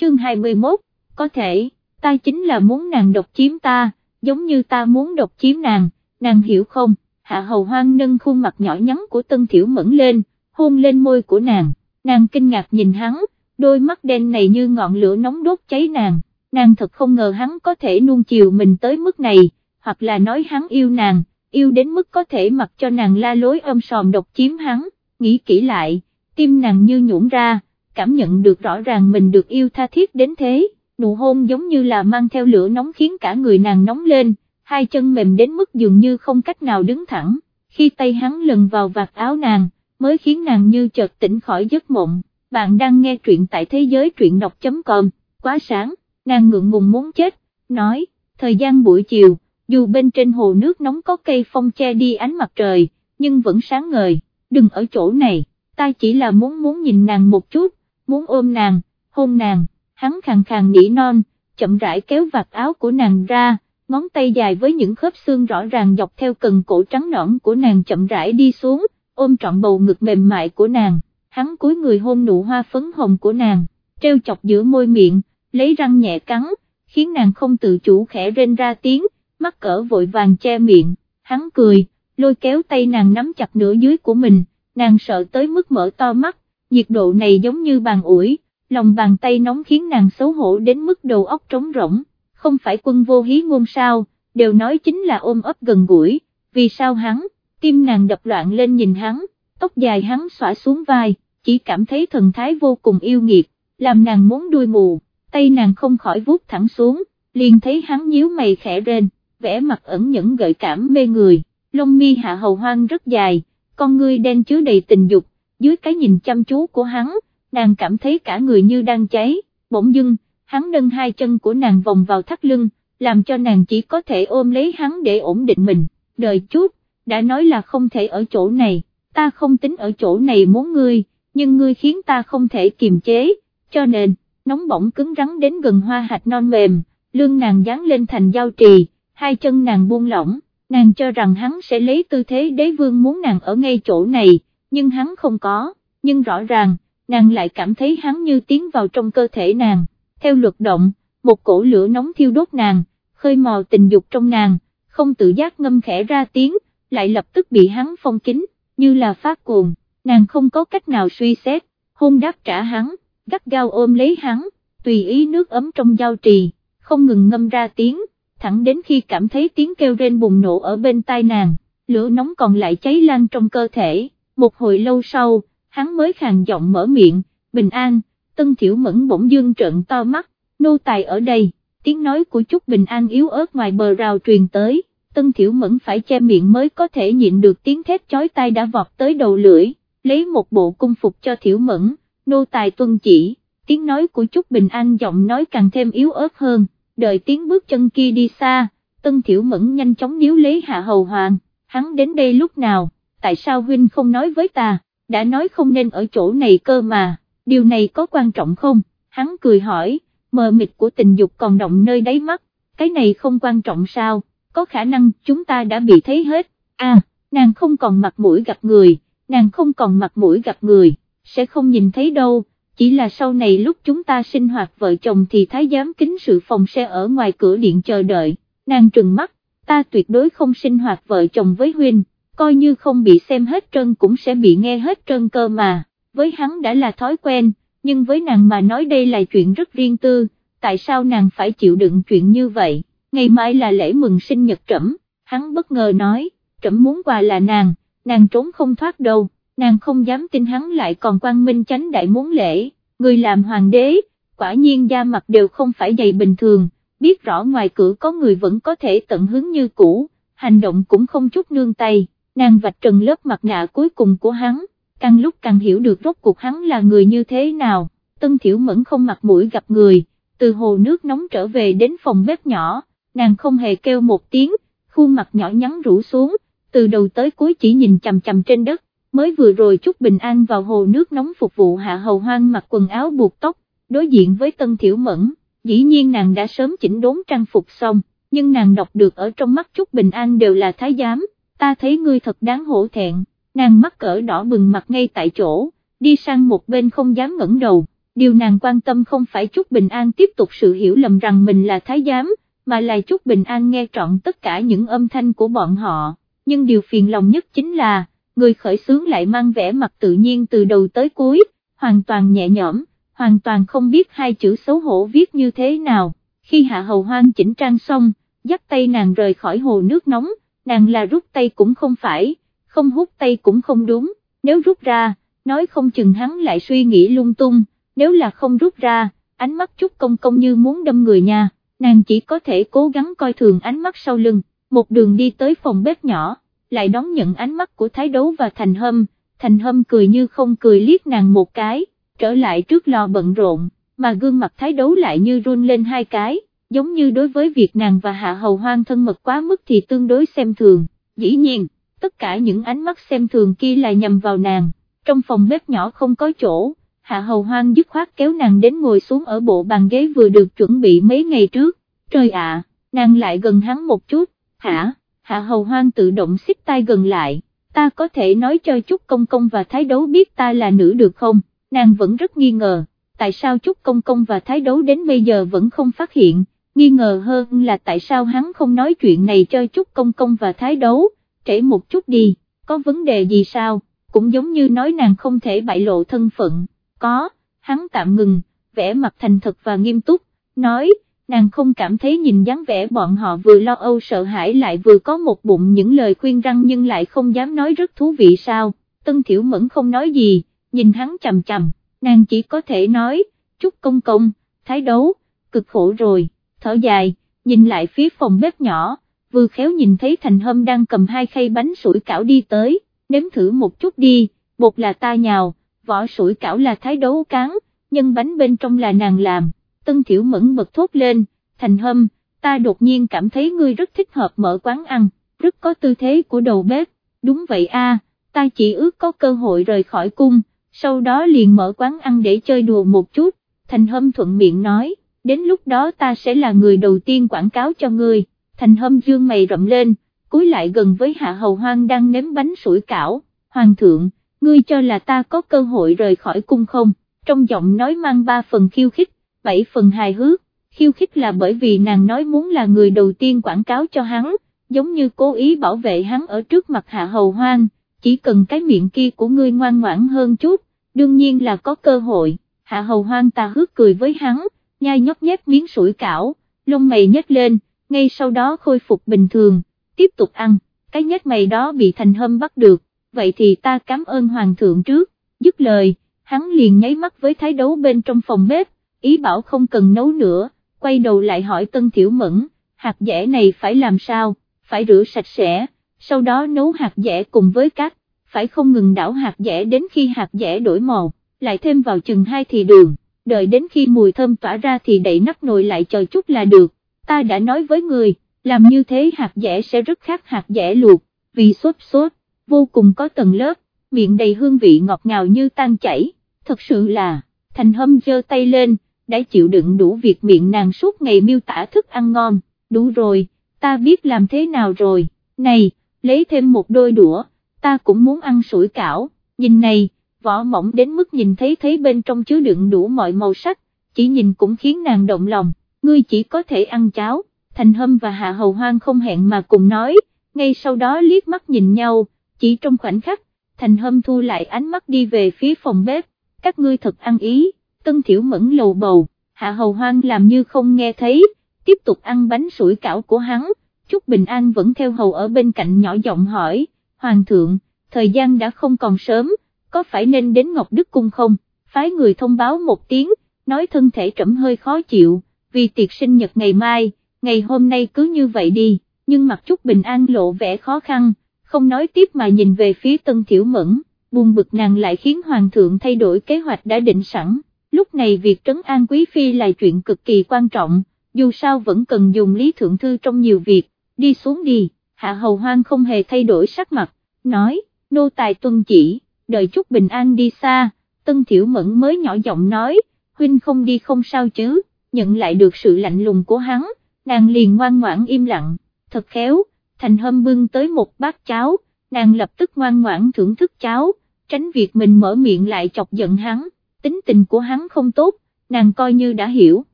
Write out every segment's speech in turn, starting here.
chương 21, có thể, ta chính là muốn nàng độc chiếm ta, giống như ta muốn độc chiếm nàng, nàng hiểu không, hạ hầu hoang nâng khuôn mặt nhỏ nhắn của tân thiểu mẫn lên, hôn lên môi của nàng, nàng kinh ngạc nhìn hắn, đôi mắt đen này như ngọn lửa nóng đốt cháy nàng, nàng thật không ngờ hắn có thể nuông chiều mình tới mức này, hoặc là nói hắn yêu nàng, yêu đến mức có thể mặc cho nàng la lối ôm sòm độc chiếm hắn, nghĩ kỹ lại, tim nàng như nhũn ra, cảm nhận được rõ ràng mình được yêu tha thiết đến thế, nụ hôn giống như là mang theo lửa nóng khiến cả người nàng nóng lên, hai chân mềm đến mức dường như không cách nào đứng thẳng, khi tay hắn lần vào vạt áo nàng, mới khiến nàng như chợt tỉnh khỏi giấc mộng, bạn đang nghe truyện tại thế giới truyện đọc.com, quá sáng, nàng ngượng ngùng muốn chết, nói, thời gian buổi chiều, dù bên trên hồ nước nóng có cây phong che đi ánh mặt trời, nhưng vẫn sáng ngời, đừng ở chỗ này, ta chỉ là muốn muốn nhìn nàng một chút, muốn ôm nàng, hôn nàng, hắn khàn khàn nỉ non, chậm rãi kéo vạt áo của nàng ra, ngón tay dài với những khớp xương rõ ràng dọc theo cần cổ trắng nõn của nàng chậm rãi đi xuống, ôm trọn bầu ngực mềm mại của nàng, hắn cúi người hôn nụ hoa phấn hồng của nàng, treo chọc giữa môi miệng, lấy răng nhẹ cắn, khiến nàng không tự chủ khẽ rên ra tiếng, mắt cỡ vội vàng che miệng, hắn cười, lôi kéo tay nàng nắm chặt nửa dưới của mình, nàng sợ tới mức mở to mắt, nhiệt độ này giống như bàn ủi, lòng bàn tay nóng khiến nàng xấu hổ đến mức đầu óc trống rỗng, không phải quân vô hí ngôn sao, đều nói chính là ôm ấp gần gũi, vì sao hắn, tim nàng đập loạn lên nhìn hắn, tóc dài hắn xõa xuống vai, chỉ cảm thấy thần thái vô cùng yêu nghiệt, làm nàng muốn đuôi mù, tay nàng không khỏi vuốt thẳng xuống, liền thấy hắn nhíu mày khẽ rên, vẻ mặt ẩn nhẫn gợi cảm mê người, lông mi hạ hầu hoang rất dài, con ngươi đen chứa đầy tình dục, dưới cái nhìn chăm chú của hắn, nàng cảm thấy cả người như đang cháy, bỗng dưng, hắn nâng hai chân của nàng vòng vào thắt lưng, làm cho nàng chỉ có thể ôm lấy hắn để ổn định mình, đợi chút, đã nói là không thể ở chỗ này, ta không tính ở chỗ này muốn ngươi, nhưng ngươi khiến ta không thể kiềm chế, cho nên, nóng bỏng cứng rắn đến gần hoa hạch non mềm, lương nàng dán lên thành giao trì, hai chân nàng buông lỏng, nàng cho rằng hắn sẽ lấy tư thế đế vương muốn nàng ở ngay chỗ này, nhưng hắn không có, nhưng rõ ràng, nàng lại cảm thấy hắn như tiến vào trong cơ thể nàng, theo luật động, một cổ lửa nóng thiêu đốt nàng, khơi mò tình dục trong nàng, không tự giác ngâm khẽ ra tiếng, lại lập tức bị hắn phong kín, như là phát cuồng, nàng không có cách nào suy xét, hôn đáp trả hắn, gắt gao ôm lấy hắn, tùy ý nước ấm trong giao trì, không ngừng ngâm ra tiếng, thẳng đến khi cảm thấy tiếng kêu rên bùng nổ ở bên tai nàng, lửa nóng còn lại cháy lan trong cơ thể, một hồi lâu sau, hắn mới khàn giọng mở miệng, bình an, tân thiểu mẫn bỗng dương trợn to mắt, nô tài ở đây, tiếng nói của chút bình an yếu ớt ngoài bờ rào truyền tới, tân thiểu mẫn phải che miệng mới có thể nhịn được tiếng thét chói tai đã vọt tới đầu lưỡi, lấy một bộ cung phục cho thiểu mẫn, nô tài tuân chỉ, tiếng nói của chút bình an giọng nói càng thêm yếu ớt hơn, đợi tiếng bước chân kia đi xa, tân thiểu mẫn nhanh chóng níu lấy hạ hầu hoàng, hắn đến đây lúc nào, tại sao huynh không nói với ta, đã nói không nên ở chỗ này cơ mà, điều này có quan trọng không, hắn cười hỏi, mờ mịt của tình dục còn động nơi đáy mắt, cái này không quan trọng sao, có khả năng chúng ta đã bị thấy hết, à, nàng không còn mặt mũi gặp người, nàng không còn mặt mũi gặp người, sẽ không nhìn thấy đâu, chỉ là sau này lúc chúng ta sinh hoạt vợ chồng thì thái giám kính sự phòng xe ở ngoài cửa điện chờ đợi, nàng trừng mắt, ta tuyệt đối không sinh hoạt vợ chồng với huynh, coi như không bị xem hết trơn cũng sẽ bị nghe hết trơn cơ mà, với hắn đã là thói quen, nhưng với nàng mà nói đây là chuyện rất riêng tư, tại sao nàng phải chịu đựng chuyện như vậy, ngày mai là lễ mừng sinh nhật trẫm, hắn bất ngờ nói, trẫm muốn quà là nàng, nàng trốn không thoát đâu, nàng không dám tin hắn lại còn quan minh chánh đại muốn lễ, người làm hoàng đế, quả nhiên da mặt đều không phải dày bình thường, biết rõ ngoài cửa có người vẫn có thể tận hứng như cũ, hành động cũng không chút nương tay nàng vạch trần lớp mặt nạ cuối cùng của hắn, càng lúc càng hiểu được rốt cuộc hắn là người như thế nào, tân thiểu mẫn không mặt mũi gặp người, từ hồ nước nóng trở về đến phòng bếp nhỏ, nàng không hề kêu một tiếng, khuôn mặt nhỏ nhắn rũ xuống, từ đầu tới cuối chỉ nhìn chằm chằm trên đất, mới vừa rồi chút bình an vào hồ nước nóng phục vụ hạ hầu hoang mặc quần áo buộc tóc, đối diện với tân thiểu mẫn, dĩ nhiên nàng đã sớm chỉnh đốn trang phục xong, nhưng nàng đọc được ở trong mắt chút bình an đều là thái giám ta thấy ngươi thật đáng hổ thẹn, nàng mắt cỡ đỏ bừng mặt ngay tại chỗ, đi sang một bên không dám ngẩng đầu, điều nàng quan tâm không phải Trúc Bình An tiếp tục sự hiểu lầm rằng mình là thái giám, mà là Trúc Bình An nghe trọn tất cả những âm thanh của bọn họ, nhưng điều phiền lòng nhất chính là, người khởi xướng lại mang vẻ mặt tự nhiên từ đầu tới cuối, hoàn toàn nhẹ nhõm, hoàn toàn không biết hai chữ xấu hổ viết như thế nào, khi hạ hầu hoang chỉnh trang xong, dắt tay nàng rời khỏi hồ nước nóng, nàng là rút tay cũng không phải, không hút tay cũng không đúng, nếu rút ra, nói không chừng hắn lại suy nghĩ lung tung, nếu là không rút ra, ánh mắt chút công công như muốn đâm người nha, nàng chỉ có thể cố gắng coi thường ánh mắt sau lưng, một đường đi tới phòng bếp nhỏ, lại đón nhận ánh mắt của Thái Đấu và Thành Hâm, Thành Hâm cười như không cười liếc nàng một cái, trở lại trước lò bận rộn, mà gương mặt Thái Đấu lại như run lên hai cái, giống như đối với việc nàng và Hạ Hầu Hoang thân mật quá mức thì tương đối xem thường, dĩ nhiên, tất cả những ánh mắt xem thường kia là nhằm vào nàng, trong phòng bếp nhỏ không có chỗ, Hạ Hầu Hoang dứt khoát kéo nàng đến ngồi xuống ở bộ bàn ghế vừa được chuẩn bị mấy ngày trước, trời ạ, nàng lại gần hắn một chút, hả, Hạ Hầu Hoang tự động xích tay gần lại, ta có thể nói cho chút công công và thái đấu biết ta là nữ được không, nàng vẫn rất nghi ngờ, tại sao chút công công và thái đấu đến bây giờ vẫn không phát hiện, nghi ngờ hơn là tại sao hắn không nói chuyện này cho chút công công và thái đấu, trễ một chút đi, có vấn đề gì sao, cũng giống như nói nàng không thể bại lộ thân phận, có, hắn tạm ngừng, vẽ mặt thành thật và nghiêm túc, nói, nàng không cảm thấy nhìn dáng vẻ bọn họ vừa lo âu sợ hãi lại vừa có một bụng những lời khuyên răng nhưng lại không dám nói rất thú vị sao, Tân Thiểu Mẫn không nói gì, nhìn hắn chầm chầm, nàng chỉ có thể nói, chúc công công, thái đấu, cực khổ rồi, thở dài, nhìn lại phía phòng bếp nhỏ, vừa khéo nhìn thấy Thành Hâm đang cầm hai khay bánh sủi cảo đi tới, nếm thử một chút đi, bột là ta nhào, vỏ sủi cảo là thái đấu cán, nhân bánh bên trong là nàng làm, Tân Thiểu Mẫn bật thốt lên, Thành Hâm, ta đột nhiên cảm thấy ngươi rất thích hợp mở quán ăn, rất có tư thế của đầu bếp, đúng vậy a, ta chỉ ước có cơ hội rời khỏi cung, sau đó liền mở quán ăn để chơi đùa một chút, Thành Hâm thuận miệng nói, đến lúc đó ta sẽ là người đầu tiên quảng cáo cho ngươi, Thành Hâm dương mày rậm lên, cúi lại gần với Hạ Hầu Hoang đang nếm bánh sủi cảo, Hoàng thượng, ngươi cho là ta có cơ hội rời khỏi cung không, trong giọng nói mang ba phần khiêu khích, bảy phần hài hước, khiêu khích là bởi vì nàng nói muốn là người đầu tiên quảng cáo cho hắn, giống như cố ý bảo vệ hắn ở trước mặt Hạ Hầu Hoang, chỉ cần cái miệng kia của ngươi ngoan ngoãn hơn chút, đương nhiên là có cơ hội, Hạ Hầu Hoang ta hước cười với hắn, nhai nhóc nhép miếng sủi cảo, lông mày nhếch lên, ngay sau đó khôi phục bình thường, tiếp tục ăn, cái nhếch mày đó bị thành hâm bắt được, vậy thì ta cảm ơn hoàng thượng trước, dứt lời, hắn liền nháy mắt với thái đấu bên trong phòng bếp, ý bảo không cần nấu nữa, quay đầu lại hỏi Tân Thiểu Mẫn, hạt dẻ này phải làm sao, phải rửa sạch sẽ, sau đó nấu hạt dẻ cùng với cát, phải không ngừng đảo hạt dẻ đến khi hạt dẻ đổi màu, lại thêm vào chừng hai thì đường, đợi đến khi mùi thơm tỏa ra thì đậy nắp nồi lại chờ chút là được, ta đã nói với người, làm như thế hạt dẻ sẽ rất khác hạt dẻ luộc, vì sốt sốt, vô cùng có tầng lớp, miệng đầy hương vị ngọt ngào như tan chảy, thật sự là, thành hâm giơ tay lên, đã chịu đựng đủ việc miệng nàng suốt ngày miêu tả thức ăn ngon, đủ rồi, ta biết làm thế nào rồi, này, lấy thêm một đôi đũa, ta cũng muốn ăn sủi cảo, nhìn này, vỏ mỏng đến mức nhìn thấy thấy bên trong chứa đựng đủ mọi màu sắc, chỉ nhìn cũng khiến nàng động lòng, ngươi chỉ có thể ăn cháo, thành hâm và hạ hầu hoang không hẹn mà cùng nói, ngay sau đó liếc mắt nhìn nhau, chỉ trong khoảnh khắc, thành hâm thu lại ánh mắt đi về phía phòng bếp, các ngươi thật ăn ý tân thiểu mẫn lầu bầu, hạ hầu hoang làm như không nghe thấy, tiếp tục ăn bánh sủi cảo của hắn, Trúc Bình An vẫn theo hầu ở bên cạnh nhỏ giọng hỏi, Hoàng thượng, thời gian đã không còn sớm, có phải nên đến Ngọc Đức Cung không, phái người thông báo một tiếng, nói thân thể trẫm hơi khó chịu, vì tiệc sinh nhật ngày mai, ngày hôm nay cứ như vậy đi, nhưng mặt chút Bình An lộ vẻ khó khăn, không nói tiếp mà nhìn về phía Tân Thiểu Mẫn, buồn bực nàng lại khiến Hoàng thượng thay đổi kế hoạch đã định sẵn. Lúc này việc trấn an quý phi là chuyện cực kỳ quan trọng, dù sao vẫn cần dùng lý thượng thư trong nhiều việc, đi xuống đi, hạ hầu hoang không hề thay đổi sắc mặt, nói, nô tài tuân chỉ, đợi chút bình an đi xa, tân thiểu mẫn mới nhỏ giọng nói, huynh không đi không sao chứ, nhận lại được sự lạnh lùng của hắn, nàng liền ngoan ngoãn im lặng, thật khéo, thành hâm bưng tới một bát cháo, nàng lập tức ngoan ngoãn thưởng thức cháo, tránh việc mình mở miệng lại chọc giận hắn. Tính tình của hắn không tốt, nàng coi như đã hiểu,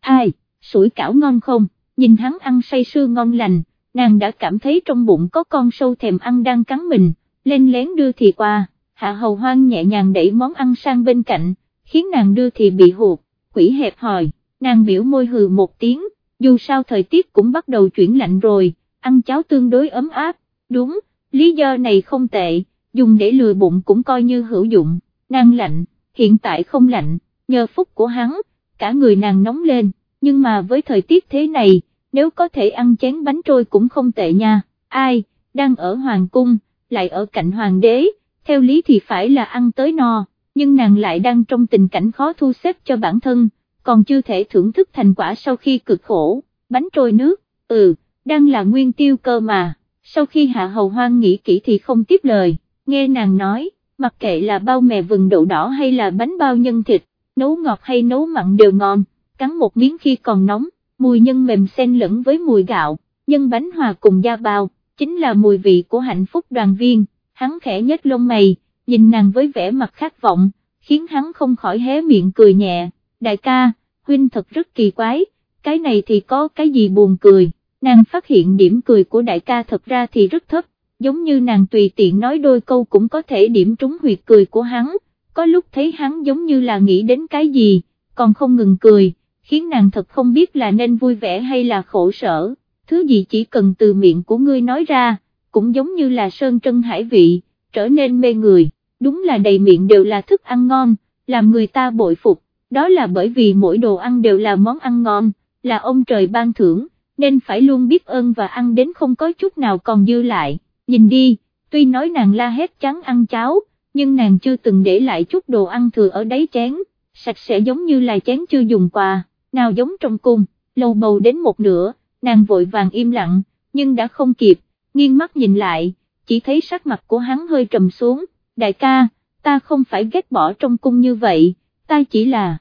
ai, sủi cảo ngon không, nhìn hắn ăn say sưa ngon lành, nàng đã cảm thấy trong bụng có con sâu thèm ăn đang cắn mình, lên lén đưa thì qua, hạ hầu hoang nhẹ nhàng đẩy món ăn sang bên cạnh, khiến nàng đưa thì bị hụt, quỷ hẹp hòi, nàng biểu môi hừ một tiếng, dù sao thời tiết cũng bắt đầu chuyển lạnh rồi, ăn cháo tương đối ấm áp, đúng, lý do này không tệ, dùng để lừa bụng cũng coi như hữu dụng, nàng lạnh, hiện tại không lạnh, nhờ phúc của hắn, cả người nàng nóng lên, nhưng mà với thời tiết thế này, nếu có thể ăn chén bánh trôi cũng không tệ nha, ai, đang ở hoàng cung, lại ở cạnh hoàng đế, theo lý thì phải là ăn tới no, nhưng nàng lại đang trong tình cảnh khó thu xếp cho bản thân, còn chưa thể thưởng thức thành quả sau khi cực khổ, bánh trôi nước, ừ, đang là nguyên tiêu cơ mà, sau khi hạ hầu hoang nghĩ kỹ thì không tiếp lời, nghe nàng nói, mặc kệ là bao mè vừng đậu đỏ hay là bánh bao nhân thịt, nấu ngọt hay nấu mặn đều ngon, cắn một miếng khi còn nóng, mùi nhân mềm xen lẫn với mùi gạo, nhân bánh hòa cùng da bao, chính là mùi vị của hạnh phúc đoàn viên, hắn khẽ nhếch lông mày, nhìn nàng với vẻ mặt khát vọng, khiến hắn không khỏi hé miệng cười nhẹ, đại ca, huynh thật rất kỳ quái, cái này thì có cái gì buồn cười, nàng phát hiện điểm cười của đại ca thật ra thì rất thấp, giống như nàng tùy tiện nói đôi câu cũng có thể điểm trúng huyệt cười của hắn, có lúc thấy hắn giống như là nghĩ đến cái gì, còn không ngừng cười, khiến nàng thật không biết là nên vui vẻ hay là khổ sở, thứ gì chỉ cần từ miệng của ngươi nói ra, cũng giống như là sơn trân hải vị, trở nên mê người, đúng là đầy miệng đều là thức ăn ngon, làm người ta bội phục, đó là bởi vì mỗi đồ ăn đều là món ăn ngon, là ông trời ban thưởng, nên phải luôn biết ơn và ăn đến không có chút nào còn dư lại, nhìn đi, tuy nói nàng la hét trắng ăn cháo, nhưng nàng chưa từng để lại chút đồ ăn thừa ở đáy chén, sạch sẽ giống như là chén chưa dùng qua, nào giống trong cung, lâu bầu đến một nửa, nàng vội vàng im lặng, nhưng đã không kịp, nghiêng mắt nhìn lại, chỉ thấy sắc mặt của hắn hơi trầm xuống, đại ca, ta không phải ghét bỏ trong cung như vậy, ta chỉ là